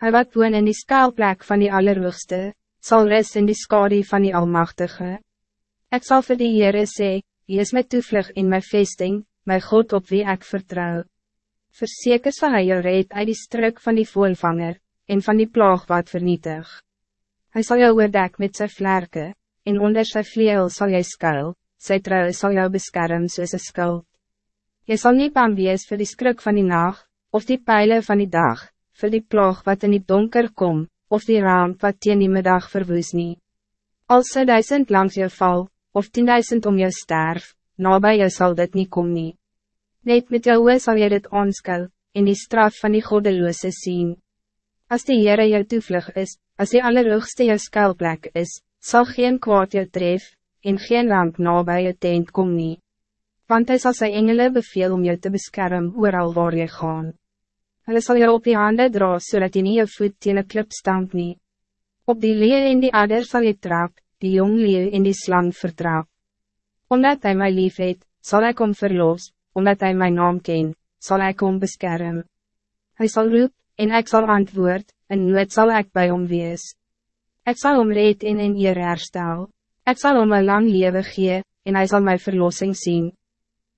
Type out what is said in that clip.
Hij wat woon in die skaalplek van die Allerhoogste, zal rest in die skadi van die Almachtige. Ik zal voor die Heere sê, Hy is my toevlug in my vesting, my God op wie ik vertrouw. Verzeker zal hij jou red uit die struk van die voorvanger, en van die plaag wat vernietig. Hij zal jou oordek met zijn vlerken, en onder zijn vleel zal jy skuil, sy trouw zal jou beskerm soos een skuld. Jy sal nie bang wees vir die skrik van die nacht, of die pijlen van die dag, voor die plaag wat in die donker kom, of die raam wat teen die middag verwoes nie. Als sy duisend langs jou val, of tienduisend om jou sterf, nabij jou zal dit niet kom nie. Net met jou oor sal jy dit aanskou, en die straf van die goddeloze zien. Als die Heere jou toevlug is, als die allerhoogste jou skuilplek is, zal geen kwaad jou tref, en geen ramp nabij jou tent kom nie. Want hij zal zijn engelen beveel om jou te beschermen ooral waar je gaan. Hulle sal jou op die handen dra, zodat je niet je voet teen een klip stamp nie. Op die leer in die adder zal je trap, die jong leeuw in die slang vertrap. Omdat hij mij lief het, zal ik om verlos, omdat hij mijn naam ken, zal ik om beschermen. Hij zal roep, en ik zal antwoord, en nooit zal ik bij hom wees. Ik zal om red in een eer herstel. Ik zal om een lang leven gee, en hij zal mijn verlossing zien.